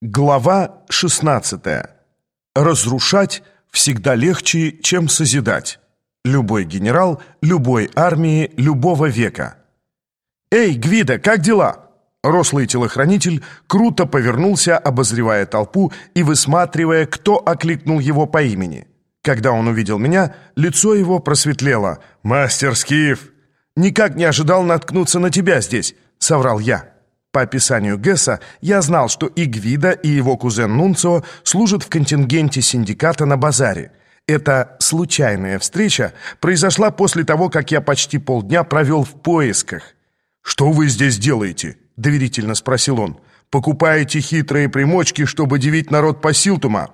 Глава 16. Разрушать всегда легче, чем созидать. Любой генерал, любой армии, любого века. «Эй, Гвида, как дела?» Рослый телохранитель круто повернулся, обозревая толпу и высматривая, кто окликнул его по имени. Когда он увидел меня, лицо его просветлело. «Мастер Скиф!» «Никак не ожидал наткнуться на тебя здесь», — соврал я. По описанию Гесса, я знал, что и Гвида, и его кузен Нунцио служат в контингенте синдиката на базаре. Эта случайная встреча произошла после того, как я почти полдня провел в поисках. «Что вы здесь делаете?» — доверительно спросил он. «Покупаете хитрые примочки, чтобы дивить народ по Силтума?»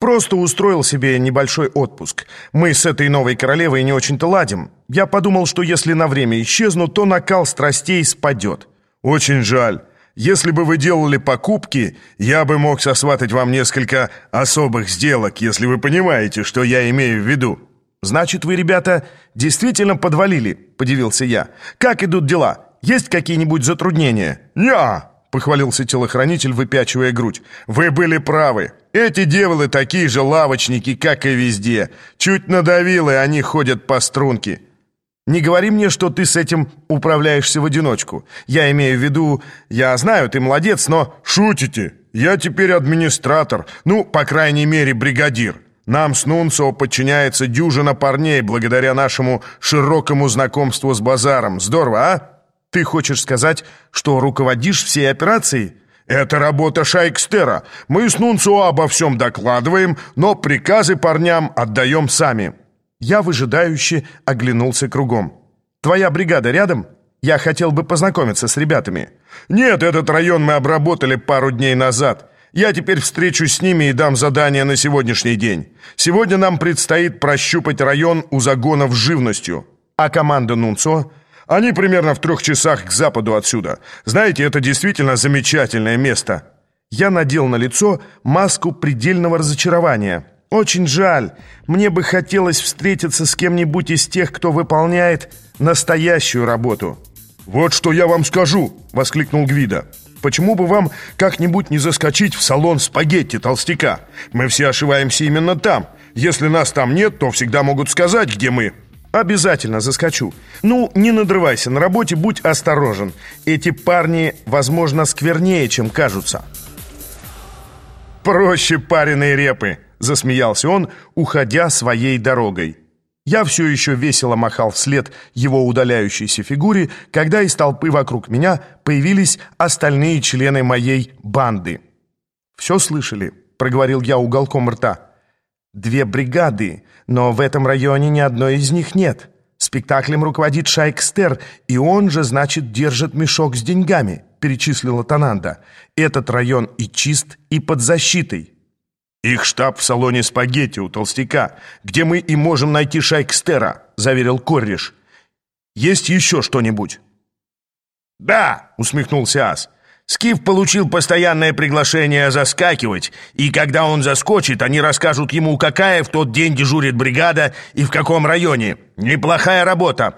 Просто устроил себе небольшой отпуск. Мы с этой новой королевой не очень-то ладим. Я подумал, что если на время исчезну, то накал страстей спадет. «Очень жаль. Если бы вы делали покупки, я бы мог сосватать вам несколько особых сделок, если вы понимаете, что я имею в виду». «Значит, вы, ребята, действительно подвалили?» – подивился я. «Как идут дела? Есть какие-нибудь затруднения?» «Я!» — похвалился телохранитель, выпячивая грудь. «Вы были правы. Эти деволы такие же лавочники, как и везде. Чуть надавил, и они ходят по струнке. Не говори мне, что ты с этим управляешься в одиночку. Я имею в виду, я знаю, ты молодец, но... Шутите? Я теперь администратор, ну, по крайней мере, бригадир. Нам с Нунцо подчиняется дюжина парней благодаря нашему широкому знакомству с базаром. Здорово, а? Ты хочешь сказать, что руководишь всей операцией? Это работа Шайкстера. Мы с Нунцо обо всем докладываем, но приказы парням отдаем сами. Я выжидающе оглянулся кругом. «Твоя бригада рядом? Я хотел бы познакомиться с ребятами». «Нет, этот район мы обработали пару дней назад. Я теперь встречусь с ними и дам задание на сегодняшний день. Сегодня нам предстоит прощупать район у загонов живностью. А команда Нунцо?» «Они примерно в трех часах к западу отсюда. Знаете, это действительно замечательное место». Я надел на лицо маску предельного разочарования – «Очень жаль. Мне бы хотелось встретиться с кем-нибудь из тех, кто выполняет настоящую работу». «Вот что я вам скажу!» — воскликнул Гвида. «Почему бы вам как-нибудь не заскочить в салон спагетти толстяка? Мы все ошиваемся именно там. Если нас там нет, то всегда могут сказать, где мы». «Обязательно заскочу. Ну, не надрывайся на работе, будь осторожен. Эти парни, возможно, сквернее, чем кажутся». «Проще пареной репы», — засмеялся он, уходя своей дорогой. Я все еще весело махал вслед его удаляющейся фигуре, когда из толпы вокруг меня появились остальные члены моей банды. «Все слышали?» — проговорил я уголком рта. «Две бригады, но в этом районе ни одной из них нет. Спектаклем руководит Шайкстер, и он же, значит, держит мешок с деньгами», — перечислила Тананда. «Этот район и чист, и под защитой». «Их штаб в салоне спагетти у толстяка, где мы и можем найти Шайкстера», — заверил Корриш. «Есть еще что-нибудь?» «Да», — усмехнулся Ас. «Скиф получил постоянное приглашение заскакивать, и когда он заскочит, они расскажут ему, какая в тот день дежурит бригада и в каком районе. Неплохая работа».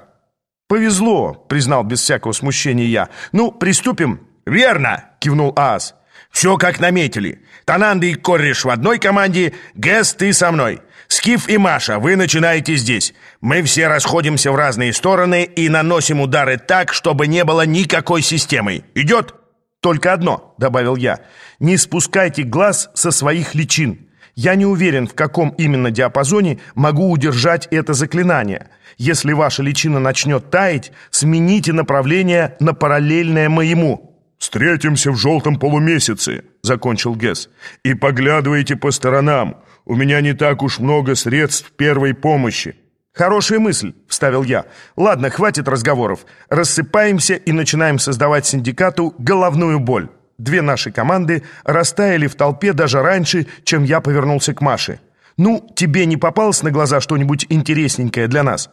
«Повезло», — признал без всякого смущения я. «Ну, приступим?» «Верно», — кивнул Ас. Все как наметили. Тананда и Корриш в одной команде, Гэс, ты со мной. Скиф и Маша, вы начинаете здесь. Мы все расходимся в разные стороны и наносим удары так, чтобы не было никакой системы. Идет? Только одно, добавил я. Не спускайте глаз со своих личин. Я не уверен, в каком именно диапазоне могу удержать это заклинание. Если ваша личина начнет таять, смените направление на параллельное моему. «Встретимся в желтом полумесяце», — закончил Гесс. «И поглядывайте по сторонам. У меня не так уж много средств первой помощи». «Хорошая мысль», — вставил я. «Ладно, хватит разговоров. Рассыпаемся и начинаем создавать синдикату головную боль». Две наши команды растаяли в толпе даже раньше, чем я повернулся к Маше. «Ну, тебе не попалось на глаза что-нибудь интересненькое для нас?»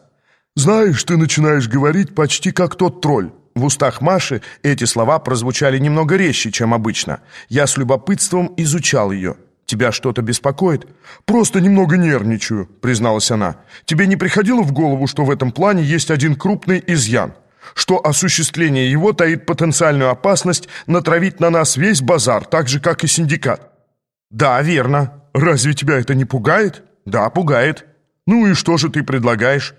«Знаешь, ты начинаешь говорить почти как тот тролль. В устах Маши эти слова прозвучали немного резче, чем обычно. Я с любопытством изучал ее. «Тебя что-то беспокоит?» «Просто немного нервничаю», — призналась она. «Тебе не приходило в голову, что в этом плане есть один крупный изъян?» что осуществление его таит потенциальную опасность натравить на нас весь базар, так же, как и синдикат. Да, верно. Разве тебя это не пугает? Да, пугает. Ну и что же ты предлагаешь?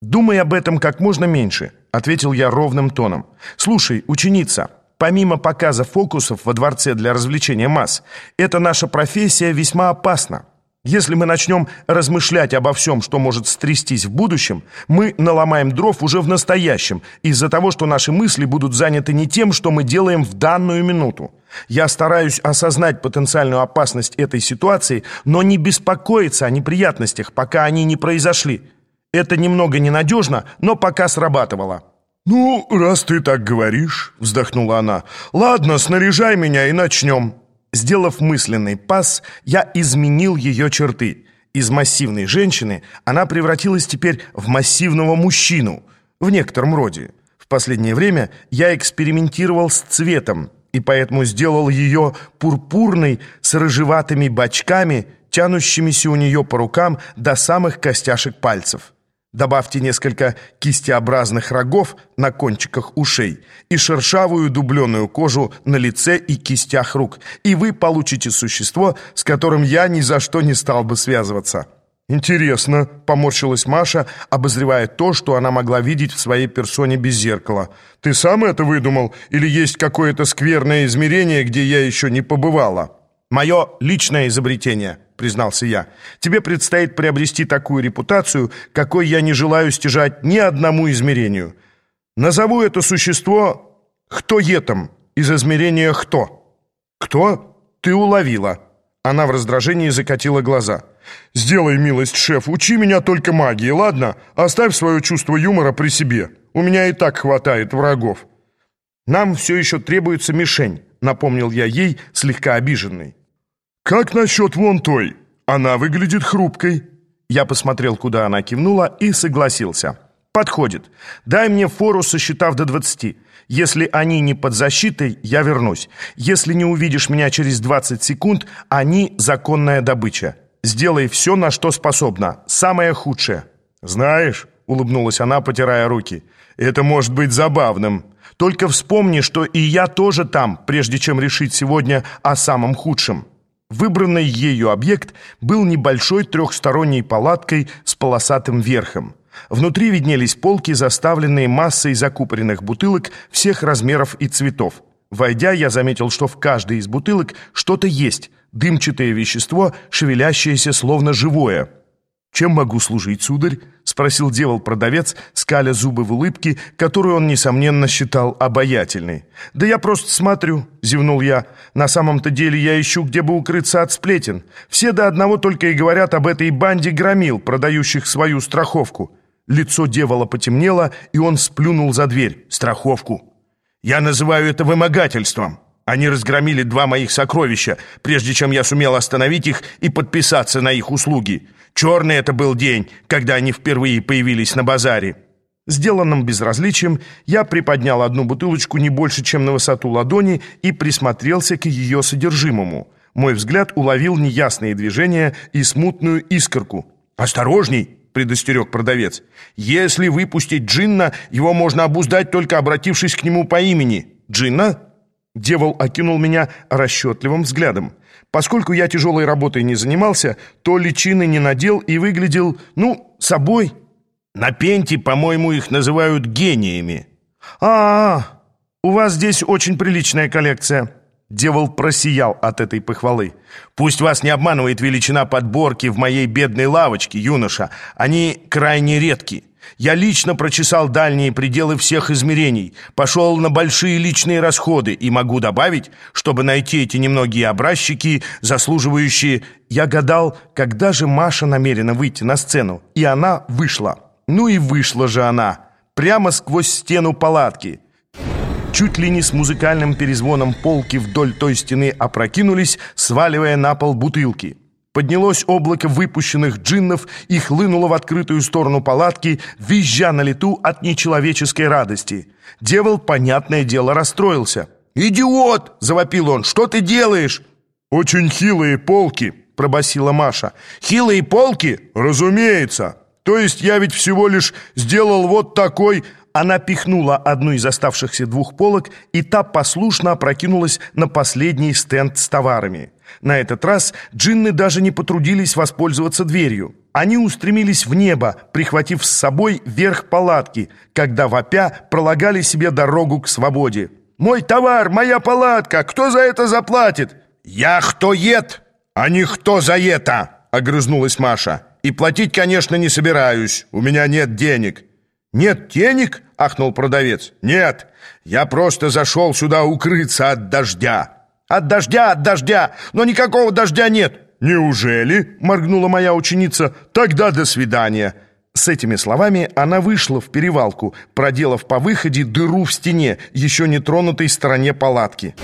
Думай об этом как можно меньше, ответил я ровным тоном. Слушай, ученица, помимо показа фокусов во дворце для развлечения масс, эта наша профессия весьма опасна. Если мы начнем размышлять обо всем, что может стрястись в будущем, мы наломаем дров уже в настоящем, из-за того, что наши мысли будут заняты не тем, что мы делаем в данную минуту. Я стараюсь осознать потенциальную опасность этой ситуации, но не беспокоиться о неприятностях, пока они не произошли. Это немного ненадежно, но пока срабатывало. «Ну, раз ты так говоришь», — вздохнула она, — «ладно, снаряжай меня и начнем». Сделав мысленный пас, я изменил ее черты. Из массивной женщины она превратилась теперь в массивного мужчину, в некотором роде. В последнее время я экспериментировал с цветом, и поэтому сделал ее пурпурной с рыжеватыми бочками, тянущимися у нее по рукам до самых костяшек пальцев. Добавьте несколько кистеобразных рогов на кончиках ушей и шершавую дубленую кожу на лице и кистях рук, и вы получите существо, с которым я ни за что не стал бы связываться. «Интересно», — поморщилась Маша, обозревая то, что она могла видеть в своей персоне без зеркала. «Ты сам это выдумал? Или есть какое-то скверное измерение, где я еще не побывала?» «Мое личное изобретение», — признался я. «Тебе предстоит приобрести такую репутацию, какой я не желаю стяжать ни одному измерению. Назову это существо «Хто-етом» из измерения «Хто». «Кто?» «Ты уловила». Она в раздражении закатила глаза. «Сделай милость, шеф, учи меня только магии, ладно? Оставь свое чувство юмора при себе. У меня и так хватает врагов». «Нам все еще требуется мишень», — напомнил я ей, слегка обиженный. «Как насчет вон той? Она выглядит хрупкой». Я посмотрел, куда она кивнула, и согласился. «Подходит. Дай мне фору, сосчитав до двадцати. Если они не под защитой, я вернусь. Если не увидишь меня через двадцать секунд, они — законная добыча. Сделай все, на что способна. Самое худшее». «Знаешь», — улыбнулась она, потирая руки, — «это может быть забавным. Только вспомни, что и я тоже там, прежде чем решить сегодня о самом худшем». Выбранный ею объект был небольшой трехсторонней палаткой с полосатым верхом. Внутри виднелись полки, заставленные массой закупоренных бутылок всех размеров и цветов. Войдя, я заметил, что в каждой из бутылок что-то есть, дымчатое вещество, шевелящееся словно живое – «Чем могу служить, сударь?» — спросил девол-продавец, скаля зубы в улыбке, которую он, несомненно, считал обаятельной. «Да я просто смотрю», — зевнул я. «На самом-то деле я ищу, где бы укрыться от сплетен. Все до одного только и говорят об этой банде громил, продающих свою страховку». Лицо девола потемнело, и он сплюнул за дверь. «Страховку. Я называю это вымогательством». Они разгромили два моих сокровища, прежде чем я сумел остановить их и подписаться на их услуги. Черный это был день, когда они впервые появились на базаре. Сделанным безразличием, я приподнял одну бутылочку не больше, чем на высоту ладони, и присмотрелся к ее содержимому. Мой взгляд уловил неясные движения и смутную искорку. «Осторожней!» — предостерег продавец. «Если выпустить Джинна, его можно обуздать, только обратившись к нему по имени. Джинна?» Девол окинул меня расчетливым взглядом. Поскольку я тяжелой работой не занимался, то личины не надел и выглядел, ну, собой. На пенте, по-моему, их называют гениями. А, -а, -а у вас здесь очень приличная коллекция. Девол просиял от этой похвалы. «Пусть вас не обманывает величина подборки в моей бедной лавочке, юноша. Они крайне редки. Я лично прочесал дальние пределы всех измерений, пошел на большие личные расходы и могу добавить, чтобы найти эти немногие образчики, заслуживающие... Я гадал, когда же Маша намерена выйти на сцену, и она вышла. Ну и вышла же она, прямо сквозь стену палатки. Чуть ли не с музыкальным перезвоном полки вдоль той стены опрокинулись, сваливая на пол бутылки. Поднялось облако выпущенных джиннов и хлынуло в открытую сторону палатки, визжа на лету от нечеловеческой радости. Девол, понятное дело, расстроился. «Идиот!» — завопил он. «Что ты делаешь?» «Очень хилые полки», — пробасила Маша. «Хилые полки?» «Разумеется. То есть я ведь всего лишь сделал вот такой Она пихнула одну из оставшихся двух полок, и та послушно опрокинулась на последний стенд с товарами. На этот раз джинны даже не потрудились воспользоваться дверью. Они устремились в небо, прихватив с собой верх палатки, когда вопя пролагали себе дорогу к свободе. «Мой товар, моя палатка! Кто за это заплатит?» «Я кто ед, а не кто за это!» — огрызнулась Маша. «И платить, конечно, не собираюсь. У меня нет денег». «Нет денег?» — ахнул продавец. «Нет, я просто зашел сюда укрыться от дождя». «От дождя, от дождя! Но никакого дождя нет!» «Неужели?» — моргнула моя ученица. «Тогда до свидания». С этими словами она вышла в перевалку, проделав по выходе дыру в стене, еще не тронутой стороне палатки.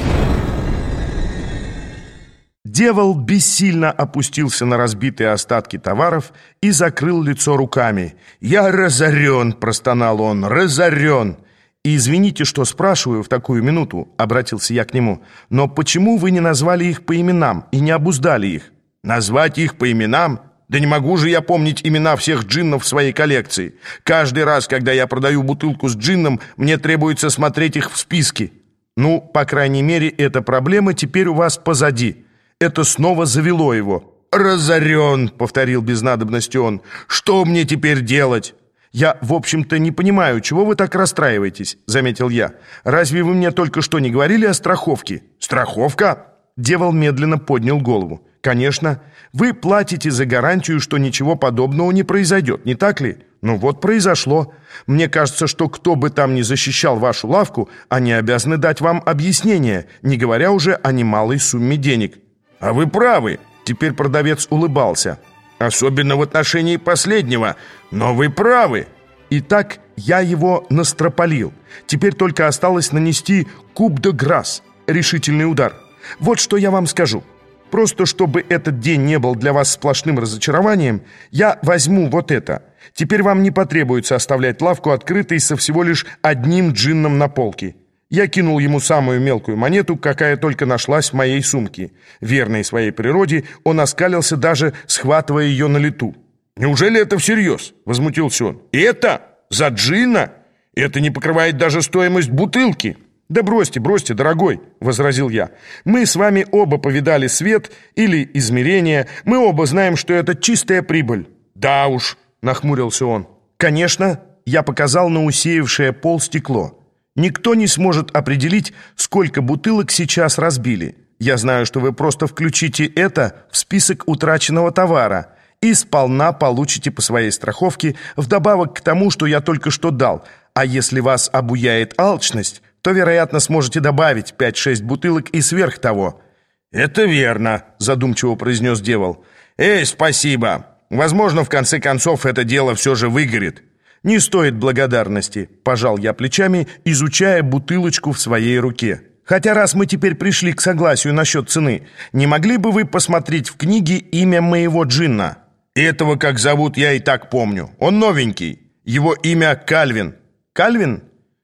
Девол бессильно опустился на разбитые остатки товаров и закрыл лицо руками. «Я разорен!» — простонал он. «Разорен!» «И извините, что спрашиваю в такую минуту», — обратился я к нему, «но почему вы не назвали их по именам и не обуздали их?» «Назвать их по именам? Да не могу же я помнить имена всех джиннов в своей коллекции. Каждый раз, когда я продаю бутылку с джинном, мне требуется смотреть их в списке». «Ну, по крайней мере, эта проблема теперь у вас позади». Это снова завело его. «Разорен», — повторил без надобности он. «Что мне теперь делать?» «Я, в общем-то, не понимаю, чего вы так расстраиваетесь», — заметил я. «Разве вы мне только что не говорили о страховке?» «Страховка?» Девол медленно поднял голову. «Конечно. Вы платите за гарантию, что ничего подобного не произойдет, не так ли? Ну вот произошло. Мне кажется, что кто бы там ни защищал вашу лавку, они обязаны дать вам объяснение, не говоря уже о немалой сумме денег». «А вы правы!» Теперь продавец улыбался. «Особенно в отношении последнего. Но вы правы!» Итак, я его настропалил. Теперь только осталось нанести куб де грасс, решительный удар. Вот что я вам скажу. Просто чтобы этот день не был для вас сплошным разочарованием, я возьму вот это. Теперь вам не потребуется оставлять лавку открытой со всего лишь одним джинном на полке. Я кинул ему самую мелкую монету, какая только нашлась в моей сумке. Верной своей природе, он оскалился даже, схватывая ее на лету. «Неужели это всерьез?» — возмутился он. «Это? За джина? Это не покрывает даже стоимость бутылки!» «Да бросьте, бросьте, дорогой!» — возразил я. «Мы с вами оба повидали свет или измерение. Мы оба знаем, что это чистая прибыль». «Да уж!» — нахмурился он. «Конечно!» — я показал на усеявшее пол стекло. Никто не сможет определить, сколько бутылок сейчас разбили. Я знаю, что вы просто включите это в список утраченного товара и сполна получите по своей страховке вдобавок к тому, что я только что дал. А если вас обуяет алчность, то, вероятно, сможете добавить 5-6 бутылок и сверх того». «Это верно», — задумчиво произнес Девол. «Эй, спасибо. Возможно, в конце концов, это дело все же выгорит». «Не стоит благодарности», — пожал я плечами, изучая бутылочку в своей руке. «Хотя раз мы теперь пришли к согласию насчет цены, не могли бы вы посмотреть в книге имя моего джинна?» «Этого, как зовут, я и так помню. Он новенький. Его имя Кальвин». «Кальвин?»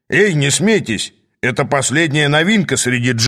«Эй, не смейтесь, это последняя новинка среди джиннов».